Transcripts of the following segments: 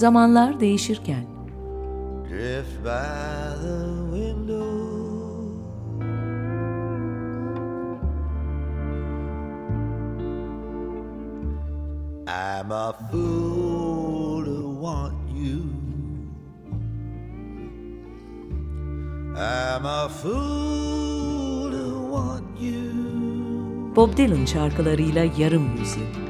Zamanlar değişirken. Drift by the window. I'm a fool to want you. I'm a fool to want you. Bob Dylan şarkılarıyla yarım yüzyıl.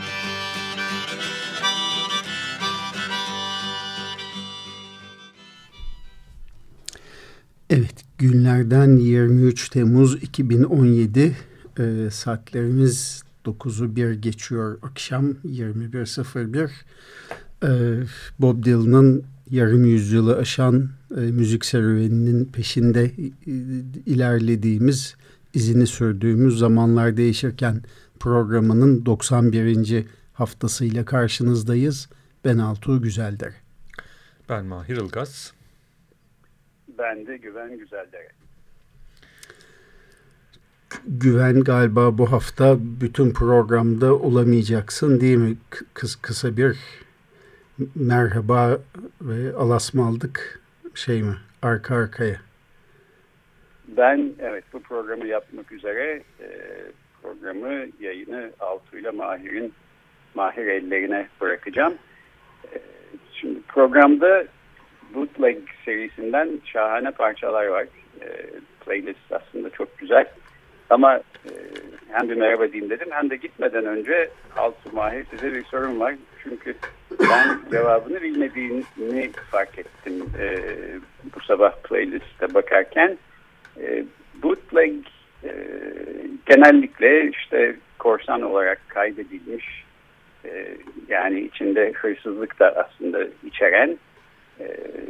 günlerden 23 Temmuz 2017 e, saatlerimiz 9'u 1 geçiyor akşam 21.01. E, Bob Dylan'ın yarım yüzyılı aşan e, müzik serüveninin peşinde e, ilerlediğimiz, izini sürdüğümüz zamanlar değişirken programının 91. haftasıyla karşınızdayız. Ben Altuğ Güzelder. Ben Mahir Ilgaz. Ben de Güven Güzeldere. Güven galiba bu hafta bütün programda olamayacaksın değil mi? Kıs, kısa bir merhaba ve alasmaldık şey mi? Arka arkaya. Ben evet bu programı yapmak üzere e, programı yayını Altu ile Mahir'in Mahir ellerine bırakacağım. E, şimdi programda Bootleg serisinden şahane parçalar var. E, playlist aslında çok güzel. Ama e, hem bir merhaba diyeyim dedim hem de gitmeden önce Altu Mahir size bir sorum var. Çünkü ben cevabını bilmediğini fark ettim e, bu sabah playliste bakarken. E, bootleg e, genellikle işte korsan olarak kaydedilmiş e, yani içinde hırsızlık da aslında içeren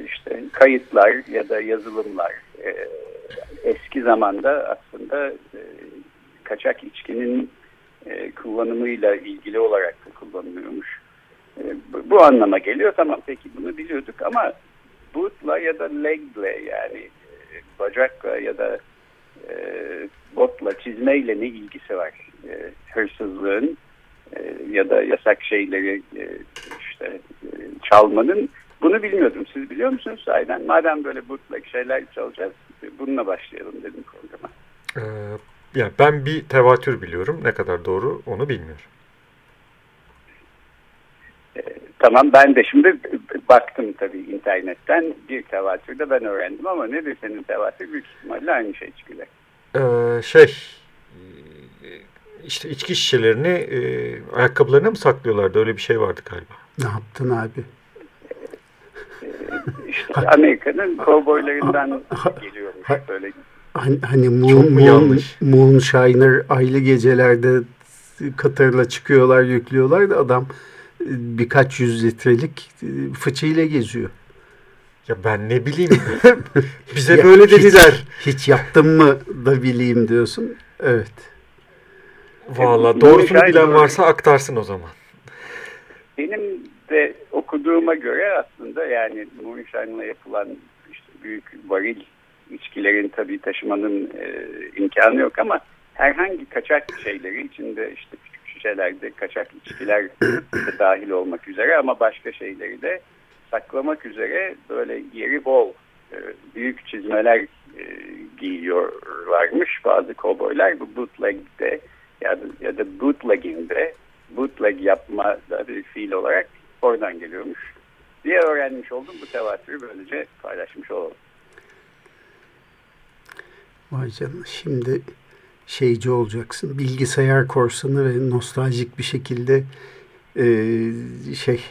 işte kayıtlar ya da yazılımlar e, eski zamanda aslında e, kaçak içkinin e, kullanımıyla ilgili olarak da kullanılıyormuş. E, bu, anlama geliyor. Tamam peki bunu biliyorduk ama bootla ya da legle yani e, bacakla ya da e, botla çizmeyle ne ilgisi var? E, hırsızlığın e, ya da yasak şeyleri e, işte e, çalmanın bunu bilmiyordum. Siz biliyor musunuz sahiden? Madem böyle bootleg şeyler çalacağız bununla başlayalım dedim programa. Ee, yani ben bir tevatür biliyorum. Ne kadar doğru onu bilmiyorum. Ee, tamam ben de şimdi baktım tabii internetten bir tevatür de ben öğrendim ama nedir senin tevatür? Büyük ihtimalle aynı şey çıkacak. Ee, şey işte içki şişelerini e, ayakkabılarına mı saklıyorlardı? Öyle bir şey vardı galiba. Ne yaptın abi? İşte Amerika'nın kovboylarından geliyormuş böyle. Hani, hani Moon, Moon, Moonshiner aylı gecelerde Katar'la çıkıyorlar, yüklüyorlar da adam birkaç yüz litrelik fıçıyla geziyor. Ya ben ne bileyim. Bize ya böyle dediler. Hiç, hiç yaptın mı da bileyim diyorsun. Evet. Valla doğrusunu bilen varsa aktarsın o zaman. Benim de okuduğuma göre aslında yani Moonshine'la yapılan işte büyük varil içkilerin tabii taşımanın e, imkanı yok ama herhangi kaçak şeyleri içinde işte küçük şişelerde kaçak içkiler de dahil olmak üzere ama başka şeyleri de saklamak üzere böyle yeri bol e, büyük çizmeler e, giyiyorlarmış bazı kovboylar. Bu bootleg'de ya da, ya da bootlegging'de bootleg yapma da bir fiil olarak oradan geliyormuş diye öğrenmiş oldum. Bu tevatürü böylece paylaşmış olalım. Vay canına şimdi şeyci olacaksın. Bilgisayar korsanı ve nostaljik bir şekilde e, şey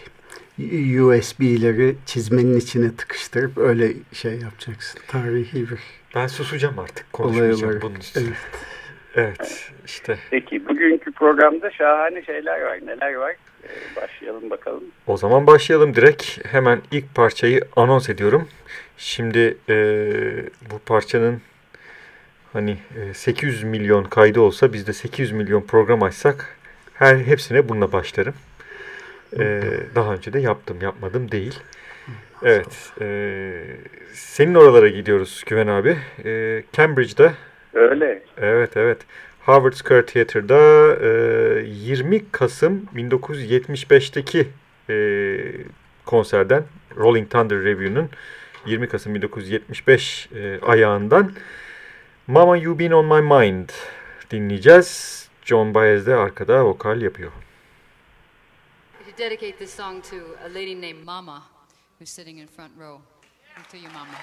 USB'leri çizmenin içine tıkıştırıp öyle şey yapacaksın. Tarihi bir Ben susacağım artık. Konuşmayacağım bunun üstüne. Evet. evet işte. Peki bugünkü programda şahane şeyler var. Neler var? E, başlayalım bakalım. O zaman başlayalım direkt. Hemen ilk parçayı anons ediyorum. Şimdi e, bu parçanın hani e, 800 milyon kaydı olsa biz de 800 milyon program açsak her hepsine bununla başlarım. E, daha önce de yaptım yapmadım değil. Evet. E, senin oralara gidiyoruz Güven abi. E, Cambridge'de. Öyle. Evet evet. Harvard Square Theater'da e, 20 Kasım 1975'teki e, konserden Rolling Thunder Review'nun 20 Kasım 1975 e, ayağından Mama You Been On My Mind dinleyeceğiz. John Baez de arkada vokal yapıyor. Dedicate this song to a lady named Mama who's sitting in front row. To you, Mama.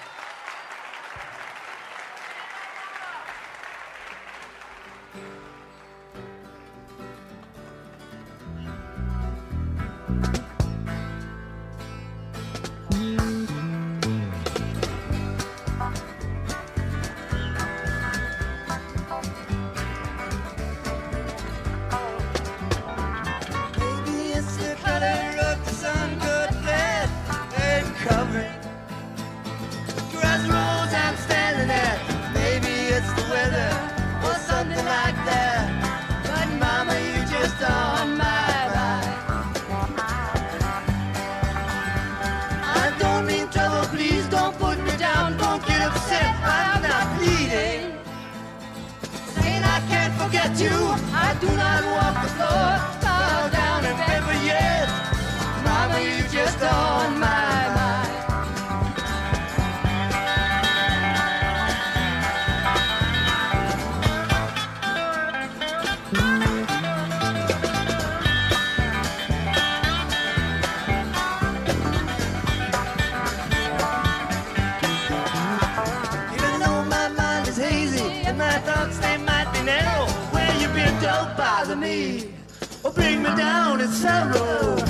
You. I do not walk the floor, bow down and never yet. Mama, you just on my mind. Down in sorrow.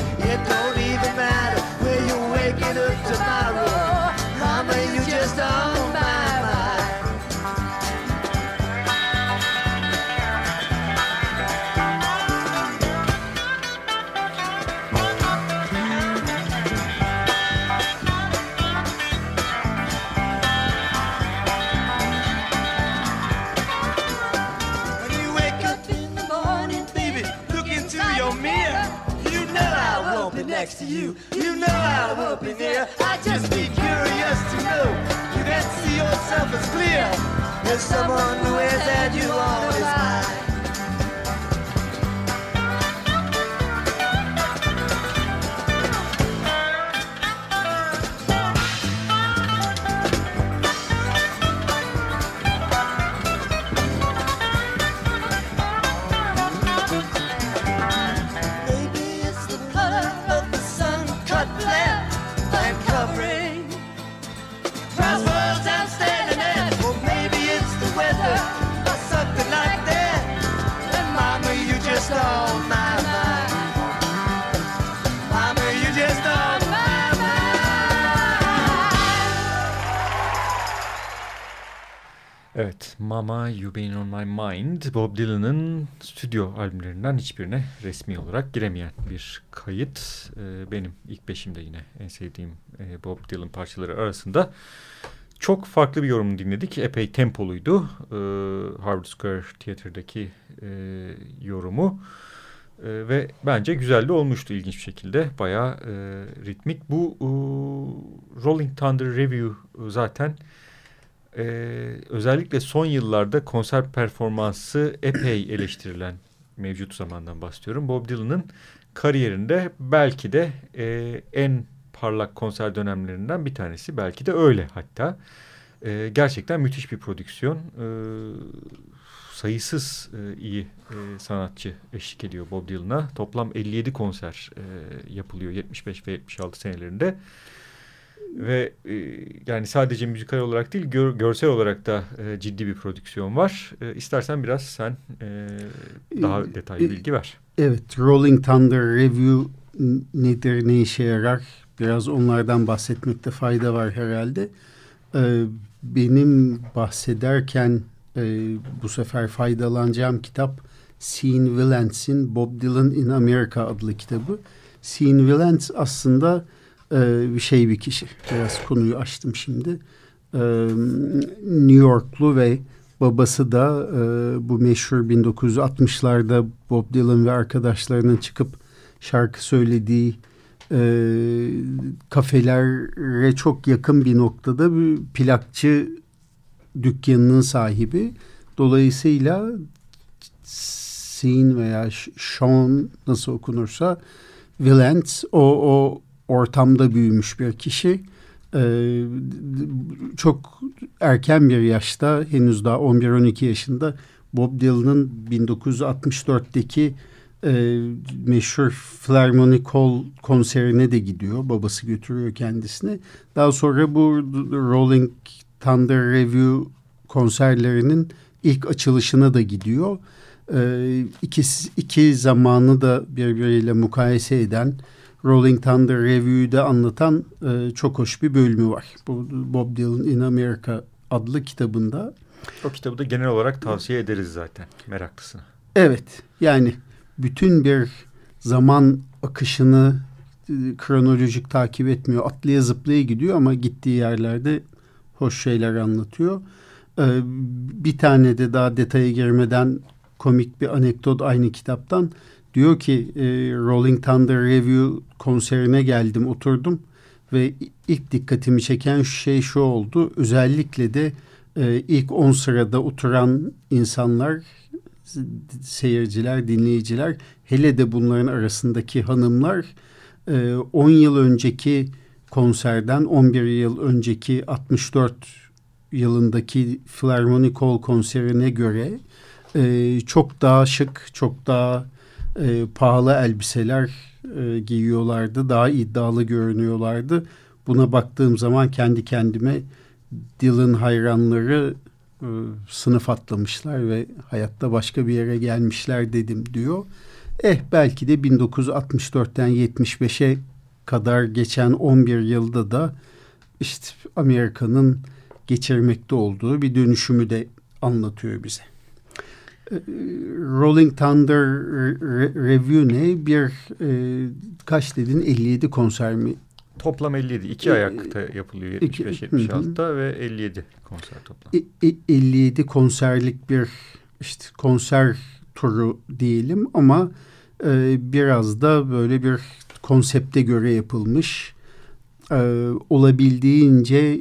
My Mind, Bob Dylan'ın stüdyo albümlerinden hiçbirine resmi olarak giremeyen bir kayıt. Ee, benim ilk beşimde yine en sevdiğim e, Bob Dylan parçaları arasında. Çok farklı bir yorum dinledik. Epey tempoluydu. Ee, Harvard Square Theater'daki e, yorumu. E, ve bence güzel de olmuştu ilginç bir şekilde. Bayağı e, ritmik. Bu e, Rolling Thunder Review zaten e, özellikle son yıllarda konser performansı epey eleştirilen mevcut zamandan bahsediyorum. Bob Dylan'ın kariyerinde belki de e, en parlak konser dönemlerinden bir tanesi. Belki de öyle hatta. E, gerçekten müthiş bir prodüksiyon. E, sayısız e, iyi e, sanatçı eşlik ediyor Bob Dylan'a. Toplam 57 konser e, yapılıyor 75 ve 76 senelerinde. Ve e, yani sadece müzikal olarak değil gör, görsel olarak da e, ciddi bir prodüksiyon var. E, istersen biraz sen e, daha E, detaylı e, bilgi ver. Evet, Rolling Thunder Review nedir, ne işe yarar? Biraz onlardan bahsetmekte fayda var herhalde. Ee, benim bahsederken e, bu sefer faydalanacağım kitap Sean Willantz'in Bob Dylan in America adlı kitabı. Sean Willantz aslında e, bir şey bir kişi. Biraz konuyu açtım şimdi. E, New Yorklu ve babası da e, bu meşhur 1960'larda Bob Dylan ve arkadaşlarının çıkıp şarkı söylediği e, kafelere çok yakın bir noktada bir plakçı dükkanının sahibi. Dolayısıyla Sean veya Sean nasıl okunursa Willens o, o ortamda büyümüş bir kişi. Ee, çok erken bir yaşta henüz daha 11-12 yaşında Bob Dylan'ın 1964'teki e, meşhur Philharmonic Hall konserine de gidiyor. Babası götürüyor kendisini. Daha sonra bu Rolling Thunder Review konserlerinin ilk açılışına da gidiyor. E, iki, iki zamanı da birbiriyle mukayese eden Rolling Thunder Review'yu de anlatan e, çok hoş bir bölümü var. Bu Bob Dylan in America adlı kitabında. O kitabı da genel olarak tavsiye ederiz zaten meraklısına. Evet yani bütün bir zaman akışını e, kronolojik takip etmiyor. Atlaya zıplaya gidiyor ama gittiği yerlerde hoş şeyler anlatıyor. Ee, bir tane de daha detaya girmeden komik bir anekdot aynı kitaptan. Diyor ki e, Rolling Thunder Review konserine geldim oturdum ve ilk dikkatimi çeken şey şu oldu. Özellikle de e, ilk on sırada oturan insanlar seyirciler, dinleyiciler hele de bunların arasındaki hanımlar 10 e, yıl önceki konserden 11 yıl önceki 64 yılındaki Philharmonic Hall konserine göre e, çok daha şık, çok daha e, pahalı elbiseler e, giyiyorlardı. Daha iddialı görünüyorlardı. Buna baktığım zaman kendi kendime Dylan hayranları e, sınıf atlamışlar ve hayatta başka bir yere gelmişler dedim diyor. Eh belki de 1964'ten 75'e kadar geçen 11 yılda da işte Amerika'nın geçirmekte olduğu bir dönüşümü de anlatıyor bize. E, Rolling Thunder Review ne? Bir e, kaç dedin 57 konser mi Toplam 57. iki ayakta yapılıyor 75-76'da ve 57 konser toplam. 57 konserlik bir işte konser turu diyelim ama e, biraz da böyle bir konsepte göre yapılmış. E, olabildiğince e,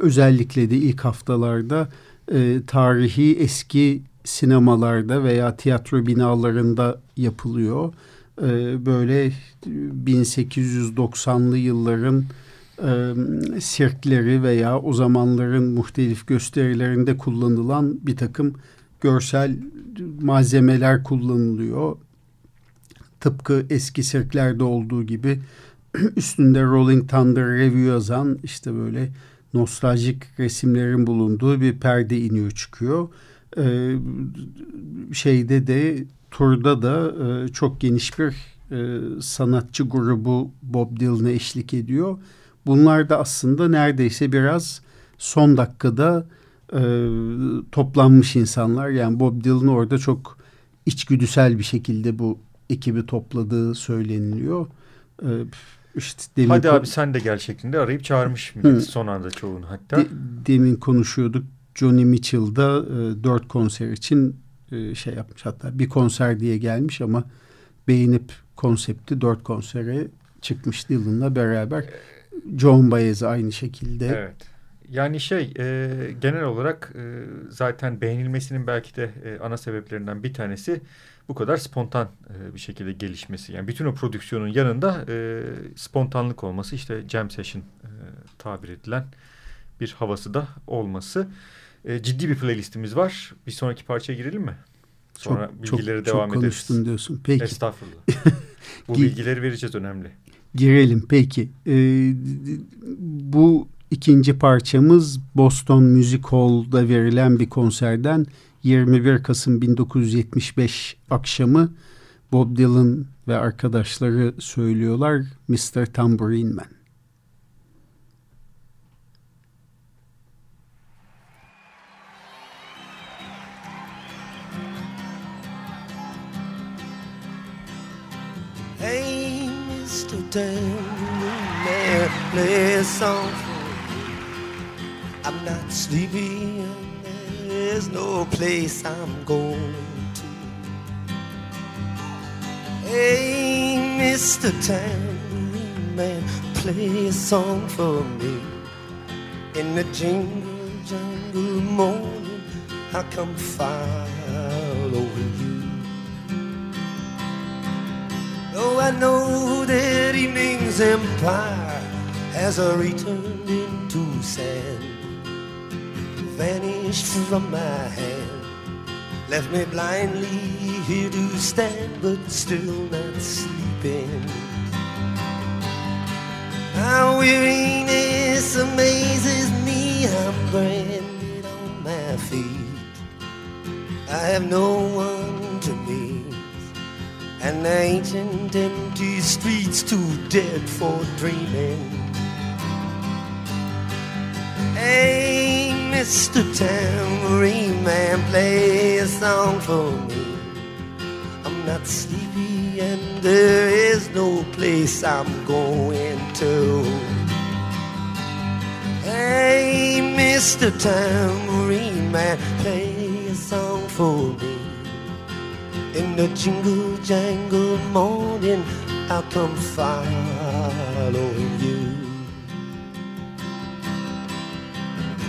özellikle de ilk haftalarda e, tarihi eski sinemalarda veya tiyatro binalarında yapılıyor e, böyle 1890'lı yılların e, sirkleri veya o zamanların muhtelif gösterilerinde kullanılan bir takım görsel malzemeler kullanılıyor. Tıpkı eski sirklerde olduğu gibi üstünde Rolling Thunder Review yazan işte böyle nostaljik resimlerin bulunduğu bir perde iniyor çıkıyor. Ee, şeyde de turda da e, çok geniş bir e, sanatçı grubu Bob Dylan'a eşlik ediyor. Bunlar da aslında neredeyse biraz son dakikada e, toplanmış insanlar. Yani Bob Dylan orada çok içgüdüsel bir şekilde bu ekibi topladığı söyleniliyor. E, işte demin Hadi abi sen de gel şeklinde arayıp çağırmış millet son anda çoğunu hatta. De, demin konuşuyorduk. Johnny Mitchell'da e, dört konser için e, şey yapmış. Hatta bir konser diye gelmiş ama beğenip konsepti dört konsere çıkmış Dylan'la beraber. John Baez aynı şekilde. Evet. Yani şey e, genel olarak e, zaten beğenilmesinin belki de e, ana sebeplerinden bir tanesi bu kadar spontan e, bir şekilde gelişmesi. Yani bütün o prodüksiyonun yanında e, spontanlık olması işte jam session e, tabir edilen bir havası da olması. E, ciddi bir playlistimiz var. Bir sonraki parçaya girelim mi? Sonra çok, bilgileri çok, devam çok ederiz. konuştun diyorsun. Peki. Estağfurullah. bu bilgileri vereceğiz önemli. Girelim peki. Ee, bu ikinci parçamız Boston Music Hall'da verilen bir konserden 21 Kasım 1975 akşamı Bob Dylan ve arkadaşları söylüyorlar Mr. Tambourine Man. Tambourine man, play a song. I'm not sleepy and there's no place I'm going to. Hey, Mr. Tambourine Man, play a song for me. In the jingle jangle morning, I'll come following you. Though I know that evening's empire has returned into sand, vanished from my hand, left me blindly here to stand, but still not sleeping. My weariness amazes me. I'm branded on my feet. I have no one to meet. And the ancient empty streets too dead for dreaming. Hey, Mr. Tambourine Man, play a song for me. I'm not sleepy and there is no place I'm going to. Hey, Mr. Tambourine Man, play a song for me. In the jingle jangle morning, I'll come following you.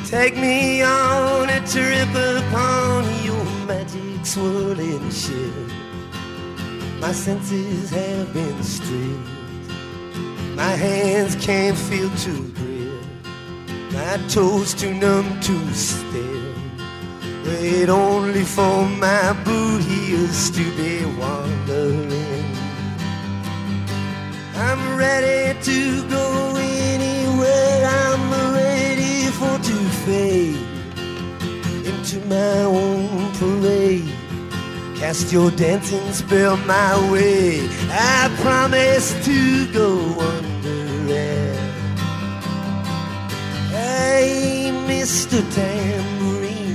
Take me on a trip upon your magic swirling ship. My senses have been stripped. My hands can't feel to grip. My toes too numb to step. Wait only for my boot heels to be wandering. I'm ready to go anywhere. I'm ready for to fade into my own parade. Cast your dancing spell my way. I promise to go under. Hey, Mr. Tambourine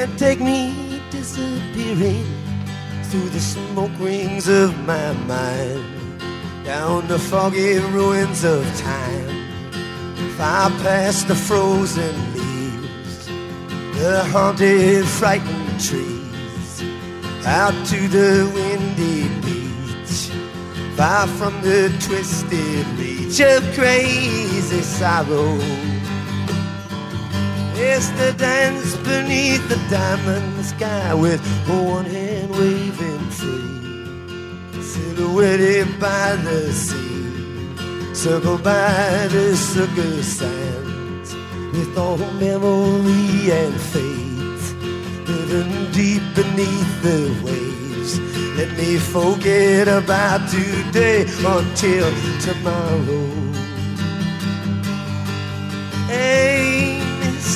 And take me disappearing through the smoke rings of my mind, down the foggy ruins of time, far past the frozen leaves, the haunted, frightened trees, out to the windy beach, far from the twisted reach of crazy sorrow. It's the dance beneath the diamond sky with one hand waving free. Silhouetted by the sea, circled by the sugar sands, with all memory and faith hidden deep beneath the waves. Let me forget about today until tomorrow.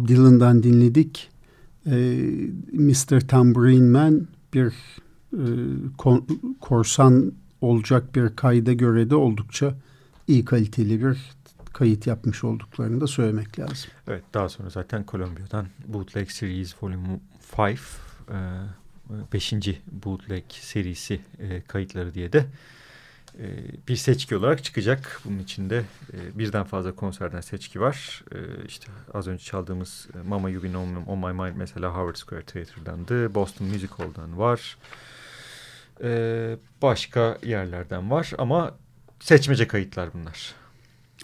Bob Dylan'dan dinledik. Ee, Mr. Tambourine Man bir e, korsan olacak bir kayda göre de oldukça iyi kaliteli bir kayıt yapmış olduklarını da söylemek lazım. Evet daha sonra zaten Kolombiya'dan Bootleg Series Volume 5 5. E, Bootleg serisi e, kayıtları diye de e, bir seçki olarak çıkacak. Bunun içinde birden fazla konserden seçki var. İşte az önce çaldığımız Mama You Been On, On My Mind mesela Howard Square Theatre'dandı. Boston Music Hall'dan var. Başka yerlerden var ama seçmece kayıtlar bunlar.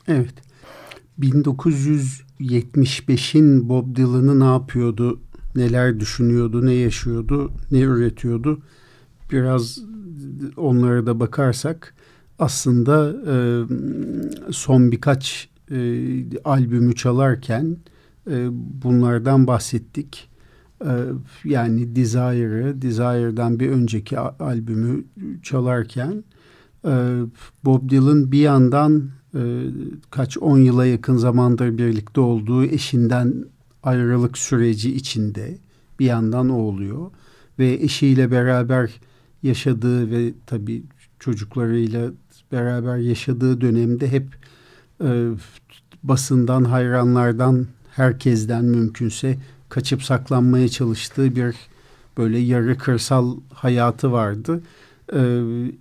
Evet. 1975'in Bob Dylan'ı ne yapıyordu, neler düşünüyordu, ne yaşıyordu, ne üretiyordu? Biraz onlara da bakarsak aslında e, son birkaç e, albümü çalarken e, bunlardan bahsettik. E, yani Desire'ı, Desire'dan bir önceki albümü çalarken e, Bob Dylan bir yandan e, kaç on yıla yakın zamandır birlikte olduğu eşinden ayrılık süreci içinde bir yandan o oluyor. Ve eşiyle beraber yaşadığı ve tabii çocuklarıyla beraber yaşadığı dönemde hep e, basından, hayranlardan, herkesten mümkünse kaçıp saklanmaya çalıştığı bir böyle yarı kırsal hayatı vardı. E,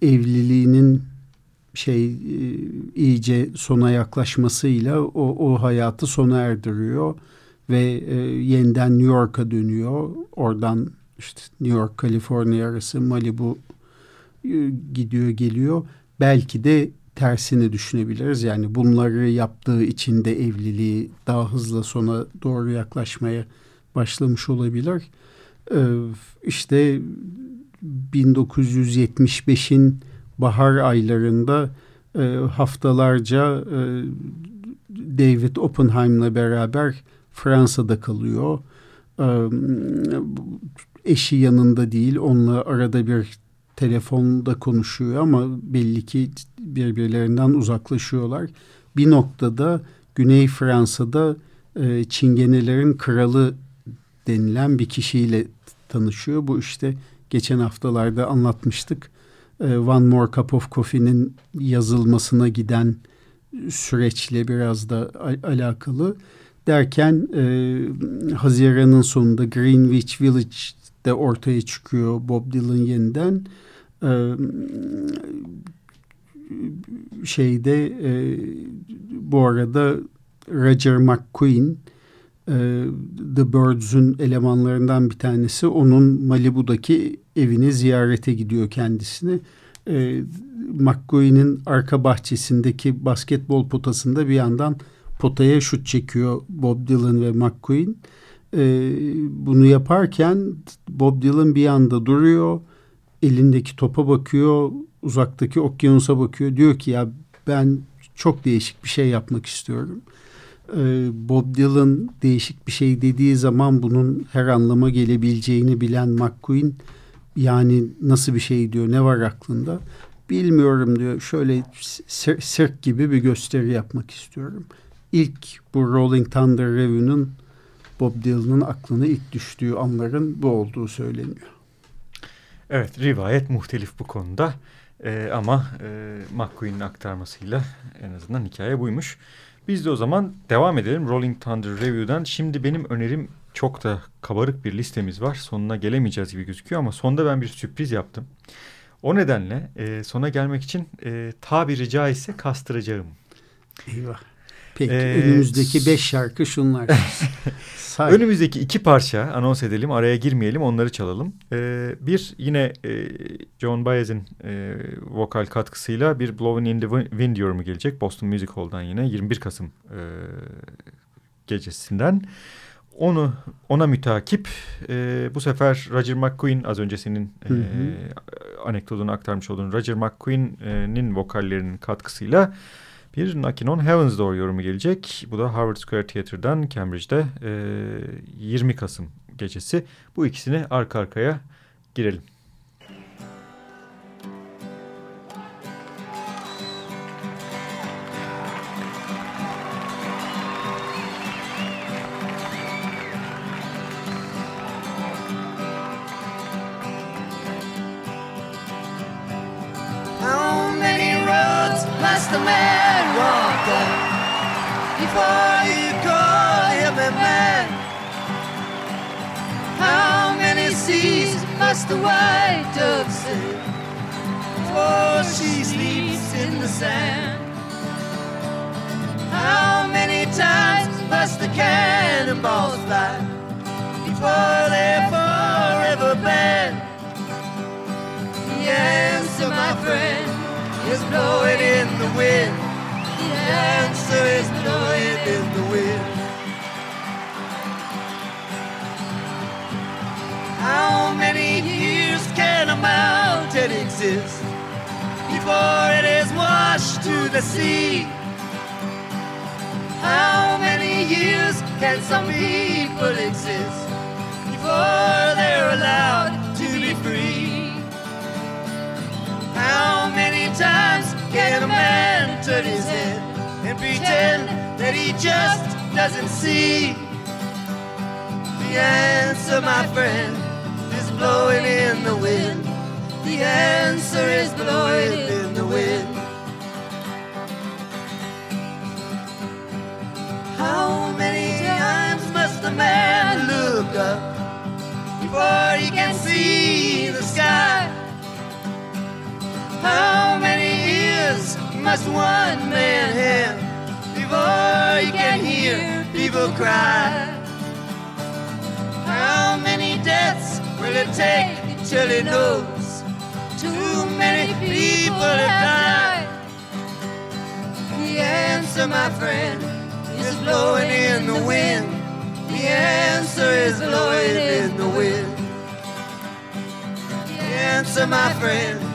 evliliğinin şey e, iyice sona yaklaşmasıyla o, o hayatı sona erdiriyor ve e, yeniden New York'a dönüyor. Oradan işte New York, Kaliforniya arası Malibu e, gidiyor geliyor. Belki de tersini düşünebiliriz. Yani bunları yaptığı için de evliliği daha hızlı sona doğru yaklaşmaya başlamış olabilir. Ee, işte 1975'in bahar aylarında e, haftalarca e, David Oppenheim'la beraber Fransa'da kalıyor. Eşi yanında değil, onunla arada bir telefonda konuşuyor ama belli ki birbirlerinden uzaklaşıyorlar. Bir noktada Güney Fransa'da e, Çingenelerin kralı denilen bir kişiyle tanışıyor. Bu işte geçen haftalarda anlatmıştık. E, One More Cup of Coffee'nin yazılmasına giden süreçle biraz da alakalı. Derken e, Haziran'ın sonunda Greenwich Village'de ortaya çıkıyor Bob Dylan yeniden. E, şeyde e, bu arada Roger McQueen e, The Birds'ün elemanlarından bir tanesi onun Malibu'daki evine ziyarete gidiyor kendisini. E, McQueen'in arka bahçesindeki basketbol potasında bir yandan potaya şut çekiyor Bob Dylan ve McQueen. E, bunu yaparken Bob Dylan bir yanda duruyor, elindeki topa bakıyor, uzaktaki okyanusa bakıyor. Diyor ki ya ben çok değişik bir şey yapmak istiyorum. Ee, Bob Dylan değişik bir şey dediği zaman bunun her anlama gelebileceğini bilen McQueen yani nasıl bir şey diyor ne var aklında bilmiyorum diyor şöyle sirk gibi bir gösteri yapmak istiyorum. İlk bu Rolling Thunder Review'nun Bob Dylan'ın aklına ilk düştüğü anların bu olduğu söyleniyor. Evet rivayet muhtelif bu konuda ee, ama e, McQueen'in aktarmasıyla en azından hikaye buymuş. Biz de o zaman devam edelim Rolling Thunder Review'dan. Şimdi benim önerim çok da kabarık bir listemiz var. Sonuna gelemeyeceğiz gibi gözüküyor ama sonda ben bir sürpriz yaptım. O nedenle e, sona gelmek için e, tabiri caizse kastıracağım. Eyvah. Peki ee, önümüzdeki beş şarkı şunlar. önümüzdeki iki parça anons edelim araya girmeyelim onları çalalım. Ee, bir yine e, John Baez'in e, vokal katkısıyla bir Blowing in the Wind yorumu gelecek. Boston Music Hall'dan yine 21 Kasım e, gecesinden. Onu ona mütakip e, bu sefer Roger McQueen az önce senin e, anekdotunu aktarmış olduğun Roger McQueen'in vokallerinin katkısıyla bir Knockin' on Heaven's Door yorumu gelecek. Bu da Harvard Square Theatre'dan Cambridge'de e, 20 Kasım gecesi. Bu ikisini arka arkaya girelim. Blowing in the wind. The answer is blowing in the wind. How many years can a mountain exist before it is washed to the sea? How many years can some people exist before they're allowed times a man turn his head and pretend that he just doesn't see? The answer, my friend, is blowing in the wind. The answer is blowing in the wind. How many times must a man look up before he can see the sky? How many ears must one man have before he can hear people cry? How many deaths will it take till he knows too many people have died? The answer, my friend, is blowing in the wind. The answer is blowing in the wind. The answer, my friend, is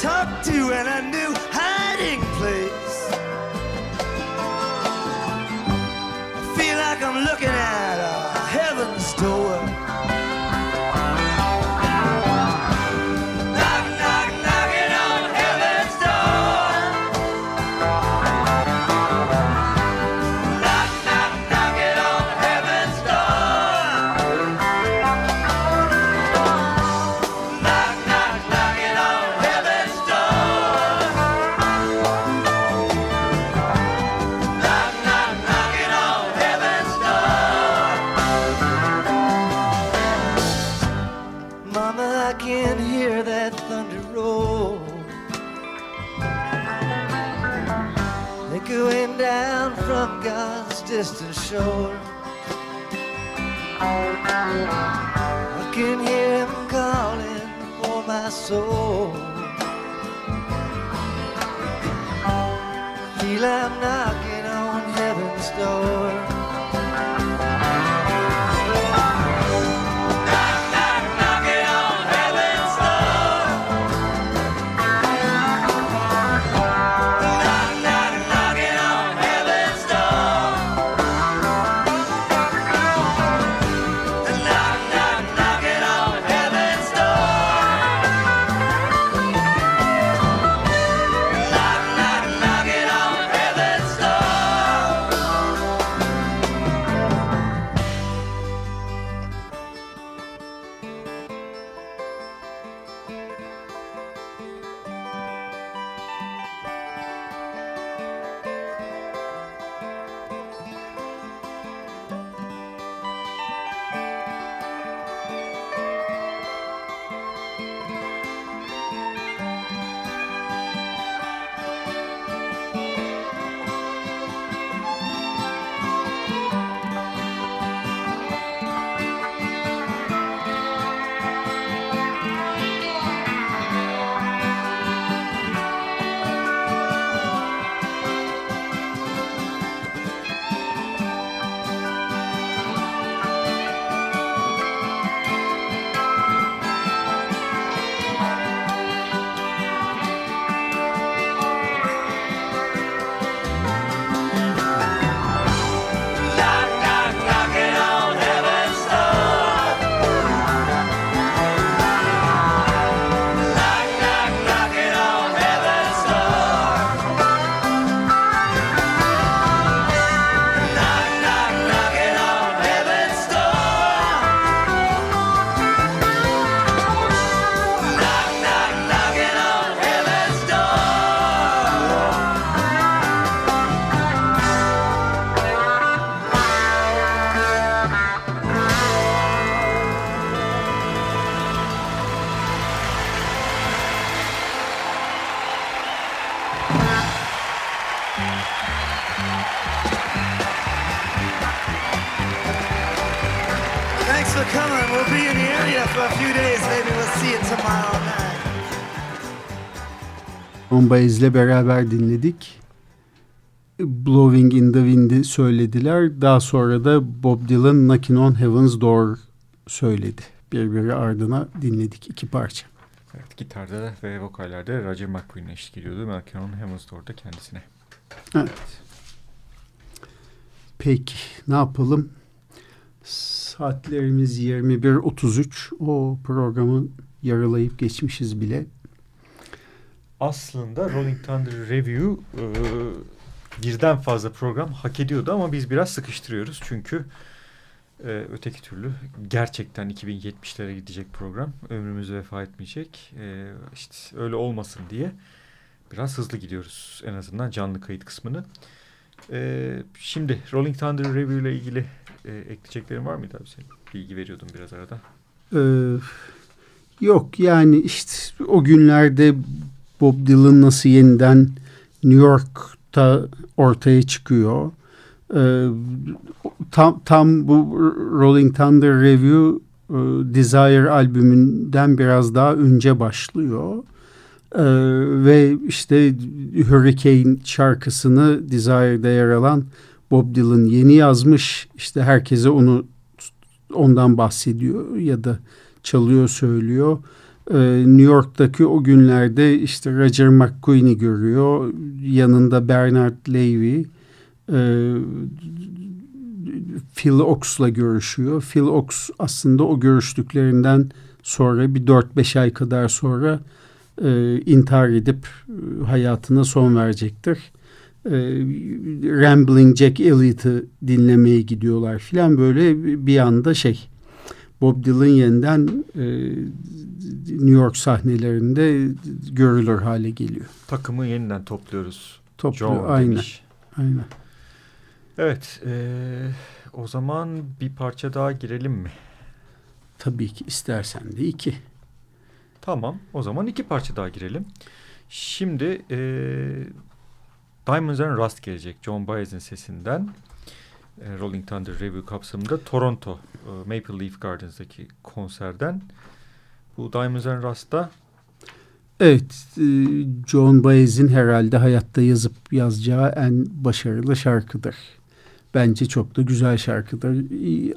Talk to and I new John Baez'le beraber dinledik. Blowing in the Wind'i söylediler. Daha sonra da Bob Dylan Knocking on Heaven's Door söyledi. Birbiri ardına dinledik iki parça. Evet, gitarda da ve vokallerde Roger McQueen eşlik ediyordu. Malcolm Hammond orada kendisine. Evet. Peki ne yapalım? Saatlerimiz 21.33. O programı yarılayıp geçmişiz bile. Aslında Rolling Thunder Review e, birden fazla program hak ediyordu ama biz biraz sıkıştırıyoruz. Çünkü e, öteki türlü gerçekten 2070'lere gidecek program. Ömrümüz vefa etmeyecek. E, işte öyle olmasın diye biraz hızlı gidiyoruz en azından canlı kayıt kısmını. E, şimdi Rolling Thunder Review ile ilgili e, ekleyeceklerin var mıydı abi senin? Bilgi veriyordum biraz arada. Ee, yok yani işte o günlerde Bob Dylan nasıl yeniden New York'ta ortaya çıkıyor. Ee, tam, tam bu Rolling Thunder Review e, Desire albümünden biraz daha önce başlıyor. Ee, ve işte Hurricane şarkısını Desire'da yer alan Bob Dylan yeni yazmış. İşte herkese onu ondan bahsediyor ya da çalıyor söylüyor. Ee, New York'taki o günlerde işte Roger McQueen'i görüyor. Yanında Bernard Levy, e, Phil Ox'la görüşüyor. Phil Ox aslında o görüştüklerinden sonra bir 4-5 ay kadar sonra e, intihar edip e, hayatına son verecektir. E, Rambling Jack Elliott'ı dinlemeye gidiyorlar filan böyle bir anda şey Bob Dylan yeniden e, New York sahnelerinde görülür hale geliyor. Takımı yeniden topluyoruz. Topluyor John aynen. demiş. Aynen. Evet. E, o zaman bir parça daha girelim mi? Tabii ki istersen de iki. Tamam. O zaman iki parça daha girelim. Şimdi e, Diamonds and Rust gelecek. John Baez'in sesinden. E, Rolling Thunder Review kapsamında Toronto e, Maple Leaf Gardens'daki konserden. Bu Diamonds and Rust'ta Evet, e, John Baez'in herhalde hayatta yazıp yazacağı en başarılı şarkıdır. Bence çok da güzel şarkıdır.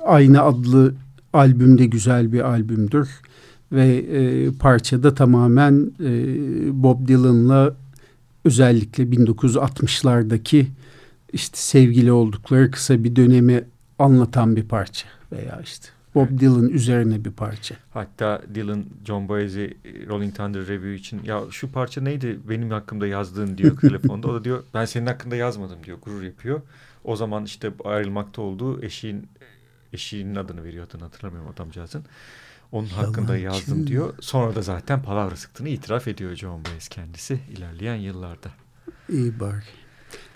Aynı adlı albümde güzel bir albümdür. Ve e, parçada tamamen e, Bob Dylan'la özellikle 1960'lardaki işte sevgili oldukları kısa bir dönemi anlatan bir parça. Veya işte Bob Dylan üzerine bir parça. hatta Dylan John Baez'i Rolling Thunder Review için ya şu parça neydi benim hakkımda yazdığın diyor telefonda. O da diyor ben senin hakkında yazmadım diyor gurur yapıyor. O zaman işte ayrılmakta olduğu eşiğin eşiğinin adını veriyor adını hatırlamıyorum adamcağızın. Onun hakkında Yalancı. yazdım diyor. Sonra da zaten palavra sıktığını itiraf ediyor John Baez kendisi ilerleyen yıllarda. İyi bari.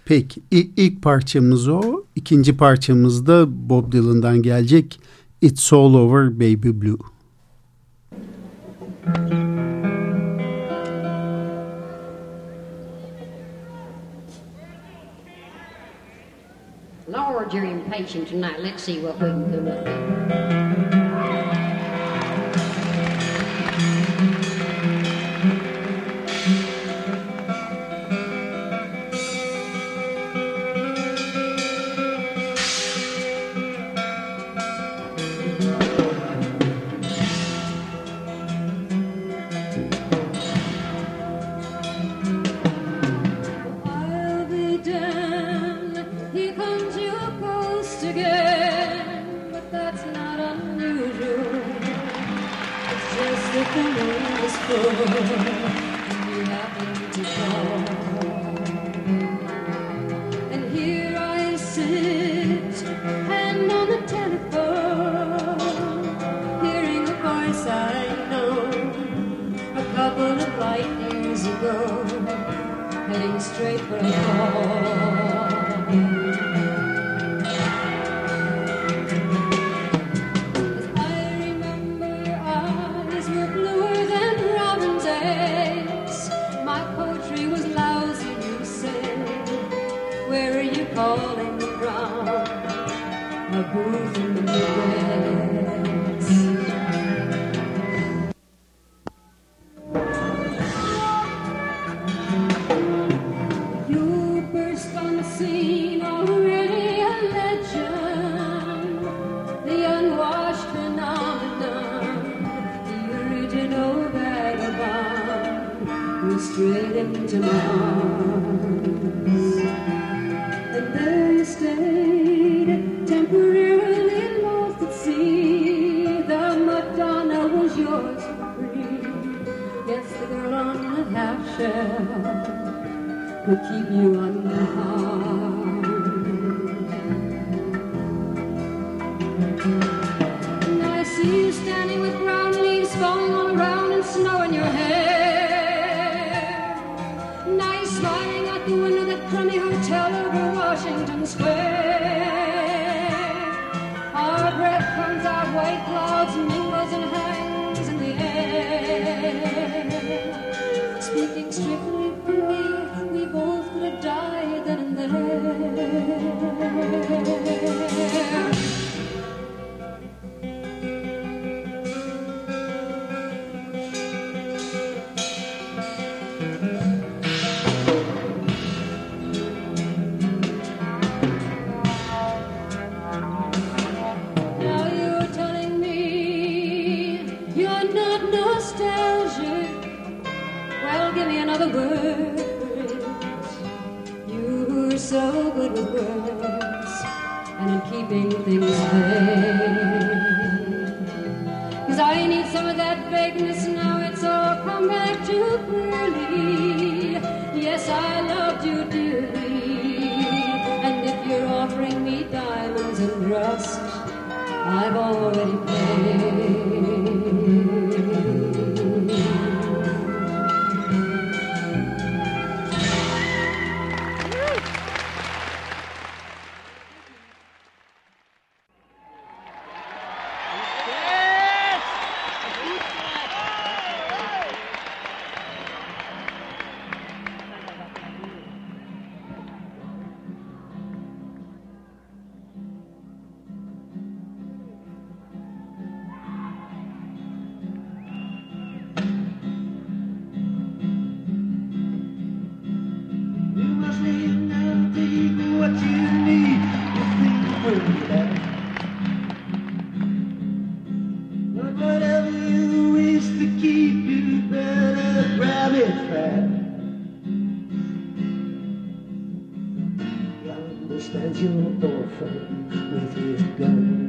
Peki ilk, ilk parçamız o. İkinci parçamız da Bob Dylan'dan gelecek. It's All Over Baby Blue. Lord, you're impatient tonight. Let's see what we can come up with. Straight for the fall. Stands your boyfriend with his gun.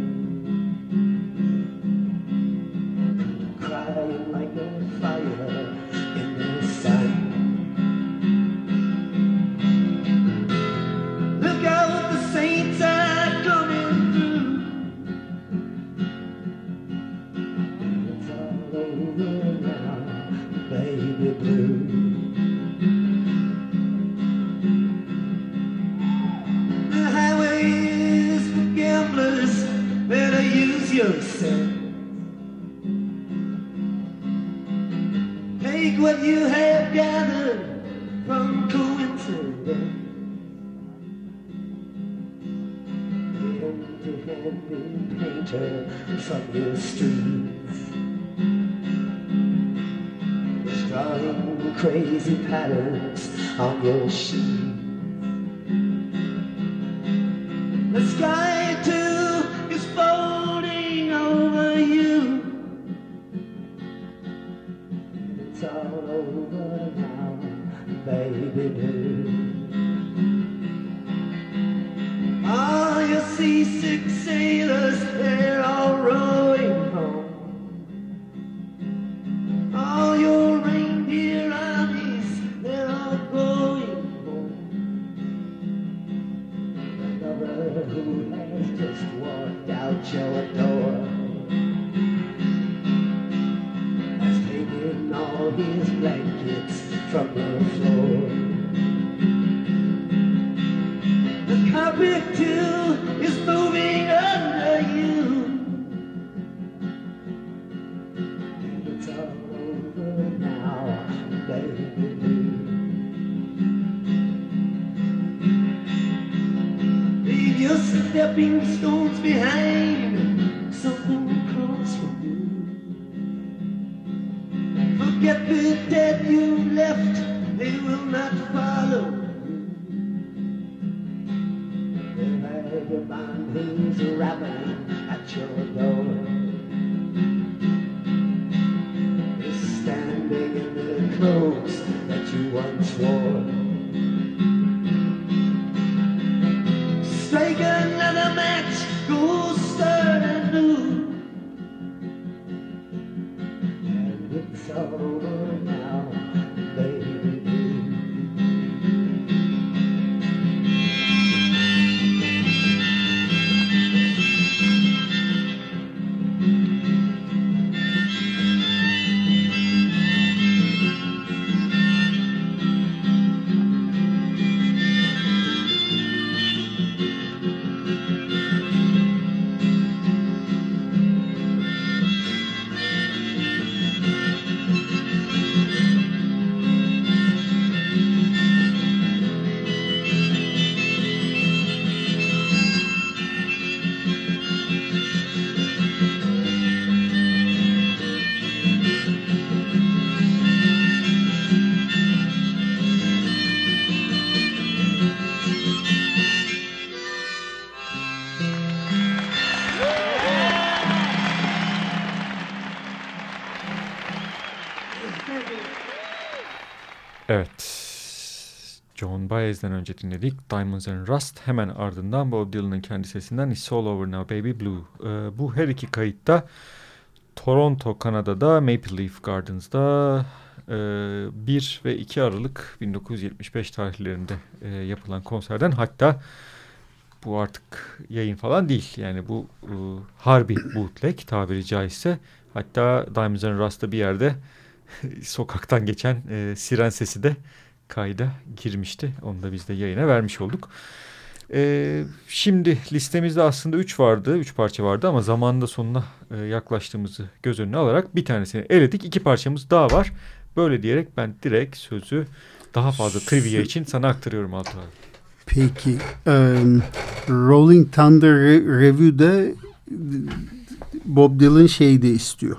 did it. stepping stones behind something calls from you. Forget the dead you left, they will not follow. They'll have your bondings rapping at your door. They're standing in the clothes that you once wore. Baez'den önce dinledik. Diamonds and Rust. Hemen ardından Bob Dylan'ın kendi sesinden It's All Over Now Baby Blue. Ee, bu her iki kayıtta Toronto, Kanada'da Maple Leaf Gardens'da e, 1 ve 2 Aralık 1975 tarihlerinde e, yapılan konserden hatta bu artık yayın falan değil. Yani bu e, harbi bootleg tabiri caizse. Hatta Diamonds and Rust'ta bir yerde sokaktan geçen e, siren sesi de kayda girmişti. Onu da biz de yayına vermiş olduk. E, şimdi listemizde aslında 3 vardı, 3 parça vardı ama zamanında sonuna e, yaklaştığımızı göz önüne alarak bir tanesini eledik. İki parçamız daha var. Böyle diyerek ben direkt sözü daha fazla trivia için sana aktarıyorum Altuğ abi. Peki. Um, Rolling Thunder Re- Review'de Bob Dylan şey de istiyor.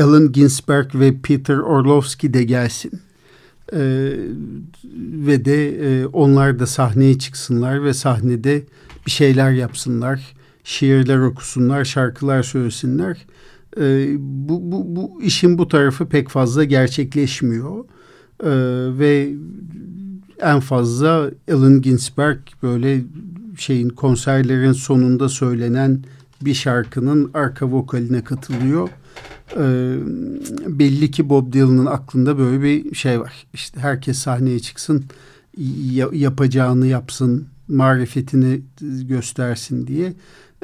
Allen Ginsberg ve Peter Orlovsky de gelsin. Ee, ve de e, onlar da sahneye çıksınlar ve sahnede bir şeyler yapsınlar. Şiirler okusunlar, şarkılar söylesinler. Ee, bu, bu, bu işin bu tarafı pek fazla gerçekleşmiyor. Ee, ve en fazla Allen Ginsberg böyle şeyin konserlerin sonunda söylenen bir şarkının arka vokaline katılıyor. Ee, belli ki Bob Dylan'ın aklında böyle bir şey var. İşte herkes sahneye çıksın, ya- yapacağını yapsın, marifetini göstersin diye.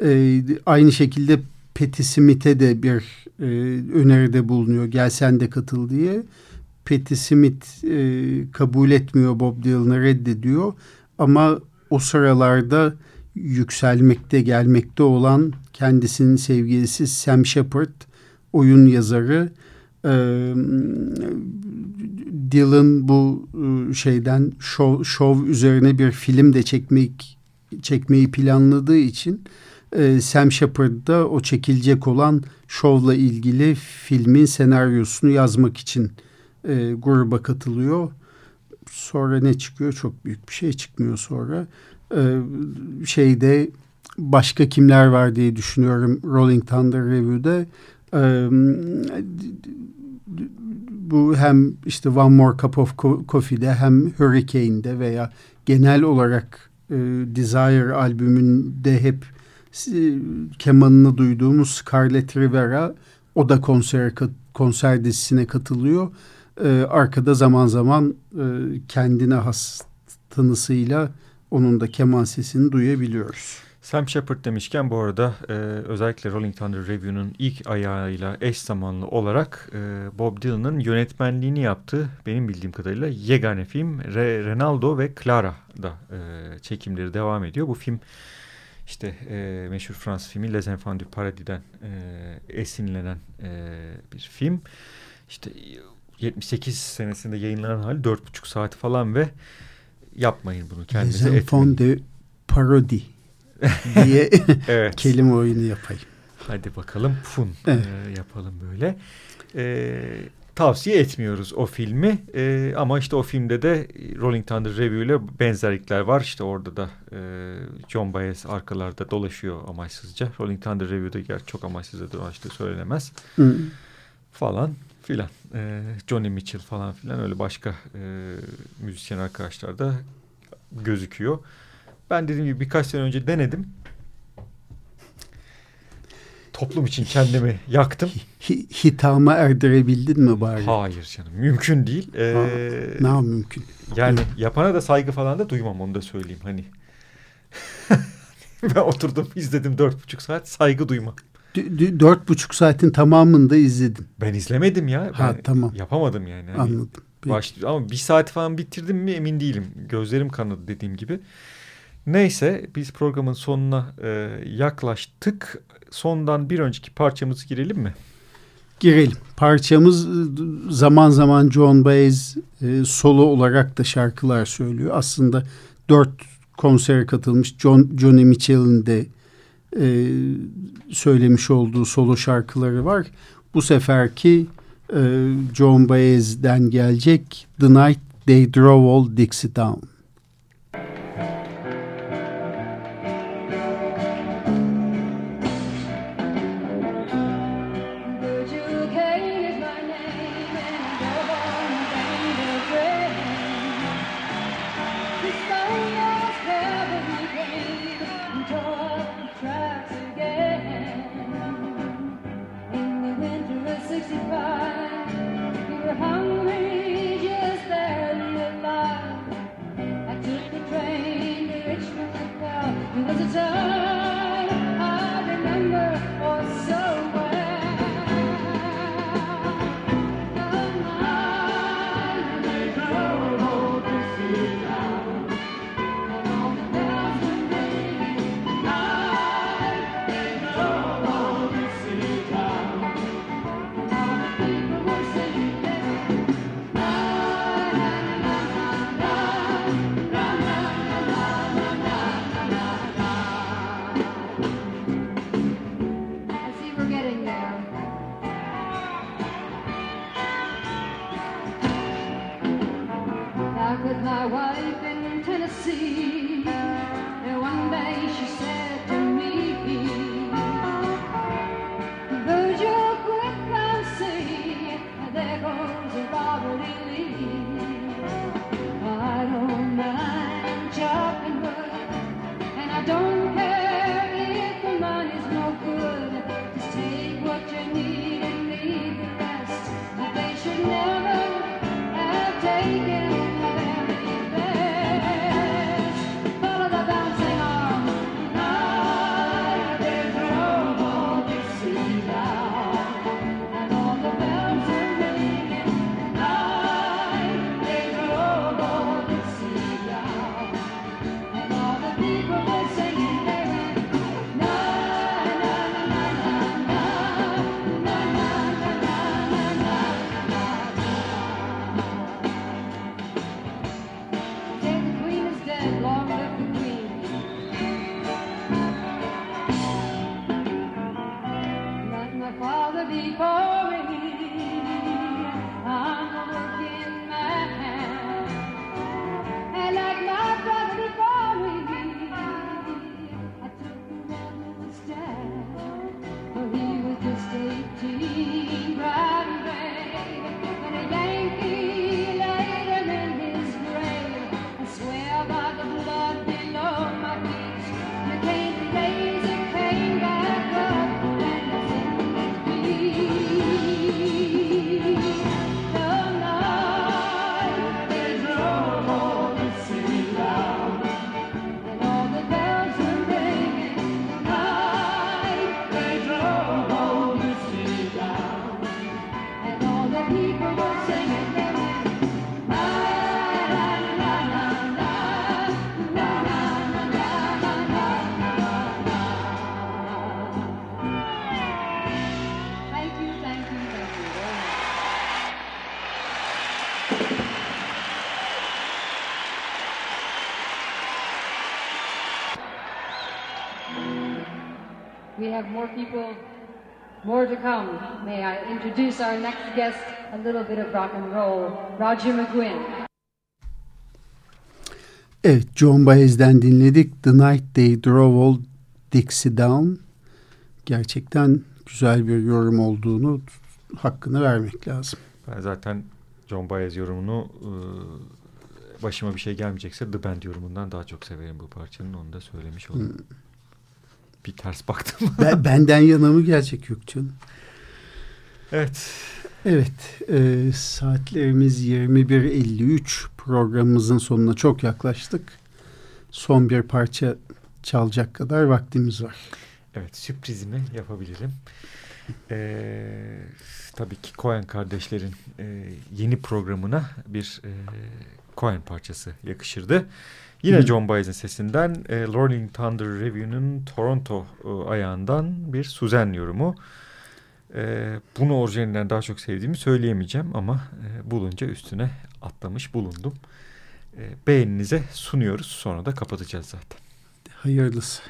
Ee, aynı şekilde Patti Smith'e de bir e, öneride bulunuyor. Gel sen de katıl diye. Patti Smith e, kabul etmiyor Bob Dylan'ı reddediyor. Ama o sıralarda yükselmekte gelmekte olan kendisinin sevgilisi Sam Shepard oyun yazarı e, Dylan bu e, şeyden şov, şov üzerine bir film de çekmek çekmeyi planladığı için e, Sam Shepard da o çekilecek olan şovla ilgili filmin senaryosunu yazmak için e, gruba katılıyor. Sonra ne çıkıyor? Çok büyük bir şey çıkmıyor sonra. E, şeyde başka kimler var diye düşünüyorum Rolling Thunder Review'de. Bu hem işte One More Cup of Co- Coffee'de hem Hurricane'de veya genel olarak Desire albümünde hep kemanını duyduğumuz Scarlett Rivera o da konsere kat- konser dizisine katılıyor. Arkada zaman zaman kendine has tanısıyla onun da keman sesini duyabiliyoruz. Sam Shepard demişken bu arada e, özellikle Rolling Thunder Review'nun ilk ayağıyla eş zamanlı olarak e, Bob Dylan'ın yönetmenliğini yaptığı benim bildiğim kadarıyla yegane film Re, Renaldo ve Clara da e, çekimleri devam ediyor. Bu film işte e, meşhur Fransız filmi Les Enfants du Paradis'den e, esinlenen e, bir film. İşte 78 senesinde yayınlanan hali 4,5 saat falan ve yapmayın bunu kendinize Les Enfants de Parodi diye Evet. kelime oyunu yapayım. Hadi bakalım fun Evet. e, yapalım böyle. E, tavsiye etmiyoruz o filmi E, ama işte o filmde de Rolling Thunder Review ile benzerlikler var. İşte orada da e, John Baez arkalarda dolaşıyor amaçsızca. Rolling Thunder Review'da gerçi çok amaçsızca dolaştığı söylenemez Hı. falan. filan. E, Johnny Mitchell falan filan öyle başka e, müzisyen arkadaşlar da gözüküyor. Ben dediğim gibi birkaç sene önce denedim. Toplum için kendimi yaktım. Hi- hitama erdirebildin mi bari? Hayır canım mümkün değil. Ee, Ha, ne mümkün? Yani yapana da saygı falan da duymam onu da söyleyeyim hani. ben oturdum izledim dört buçuk saat saygı duymam. D- d- dört buçuk saatin tamamında izledim. Ben izlemedim ya. Ha, Ben tamam. Yapamadım yani. Hani Anladım. Baş, ama bir saat falan bitirdim mi emin değilim. Gözlerim kanadı dediğim gibi. Neyse biz programın sonuna e, yaklaştık. Sondan bir önceki parçamızı girelim mi? Girelim. Parçamız e, zaman zaman John Baez e, solo olarak da şarkılar söylüyor. Aslında dört konsere katılmış John, Johnny Mitchell'in de e, söylemiş olduğu solo şarkıları var. Bu seferki e, John Baez'den gelecek The Night They Drove All Dixie Down. May I introduce our next guest, a little bit of rock and roll, Roger McGuinn. Evet, John Baez'den dinledik. The Night They Drove All Dixie Down. Gerçekten güzel bir yorum olduğunu hakkını vermek lazım. Ben zaten John Baez yorumunu e, başıma bir şey gelmeyecekse The Band yorumundan daha çok severim bu parçanın. Onu da söylemiş oldum. Hmm. Bir ters baktım. ben, benden yana mı gelecek yok canım. Evet. Evet. E, saatlerimiz 21.53. Programımızın sonuna çok yaklaştık. Son bir parça çalacak kadar vaktimiz var. Evet sürprizimi yapabilirim. Ee, tabii ki Cohen kardeşlerin e, yeni programına bir e, Cohen parçası yakışırdı. Yine Hı. John Baez'in sesinden e, Rolling Thunder Review'nun Toronto e, ayağından bir Suzanne yorumu. E, bunu orijinalinden daha çok sevdiğimi söyleyemeyeceğim ama e, bulunca üstüne atlamış bulundum. E, beğeninize sunuyoruz sonra da kapatacağız zaten. Hayırlısı.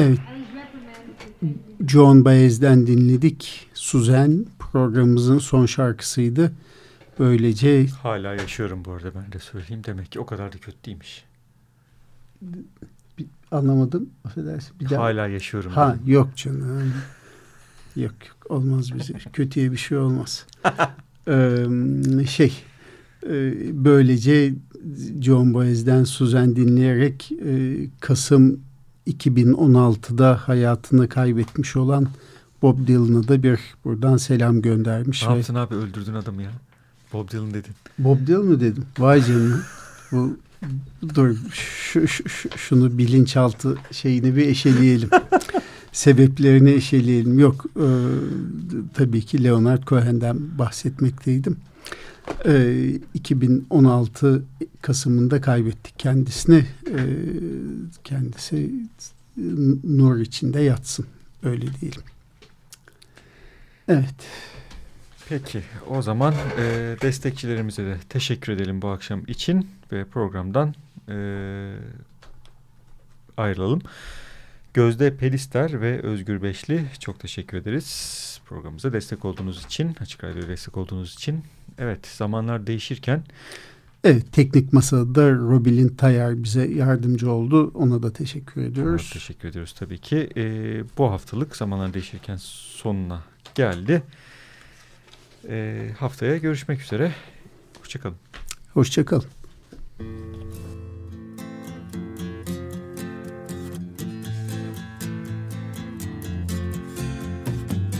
Evet. John Baez'den dinledik. Suzanne programımızın son şarkısıydı. Böylece... Hala yaşıyorum bu arada ben de söyleyeyim. Demek ki o kadar da kötü değilmiş. Anlamadım. Affedersin. Bir daha... Hala yaşıyorum. Ha yok canım. yok yok olmaz bize. Kötüye bir şey olmaz. ee, şey böylece John Baez'den Suzanne dinleyerek Kasım 2016'da hayatını kaybetmiş olan Bob Dylan'a da bir buradan selam göndermiş. Ne yaptın abi öldürdün adamı ya. Bob Dylan dedin. Bob Dylan mı dedim? Vay canına. Bu dur şu, şu, şunu bilinçaltı şeyini bir eşeleyelim. Sebeplerini eşeleyelim. Yok e, tabii ki Leonard Cohen'den bahsetmekteydim. E, 2016 Kasım'ında kaybettik kendisini. E, kendisi nur içinde yatsın. Öyle diyelim. Evet. Peki o zaman e, destekçilerimize de teşekkür edelim bu akşam için ve programdan e, ayrılalım. Gözde Pelister ve Özgür Beşli çok teşekkür ederiz programımıza destek olduğunuz için, Açık Radyo'ya destek olduğunuz için. Evet zamanlar değişirken Evet, teknik masada Robilin Tayar bize yardımcı oldu. Ona da teşekkür ediyoruz. Ona teşekkür ediyoruz tabii ki. Ee, bu haftalık zamanlar değişirken sonuna geldi. Ee, haftaya görüşmek üzere. Hoşçakalın. Hoşçakalın.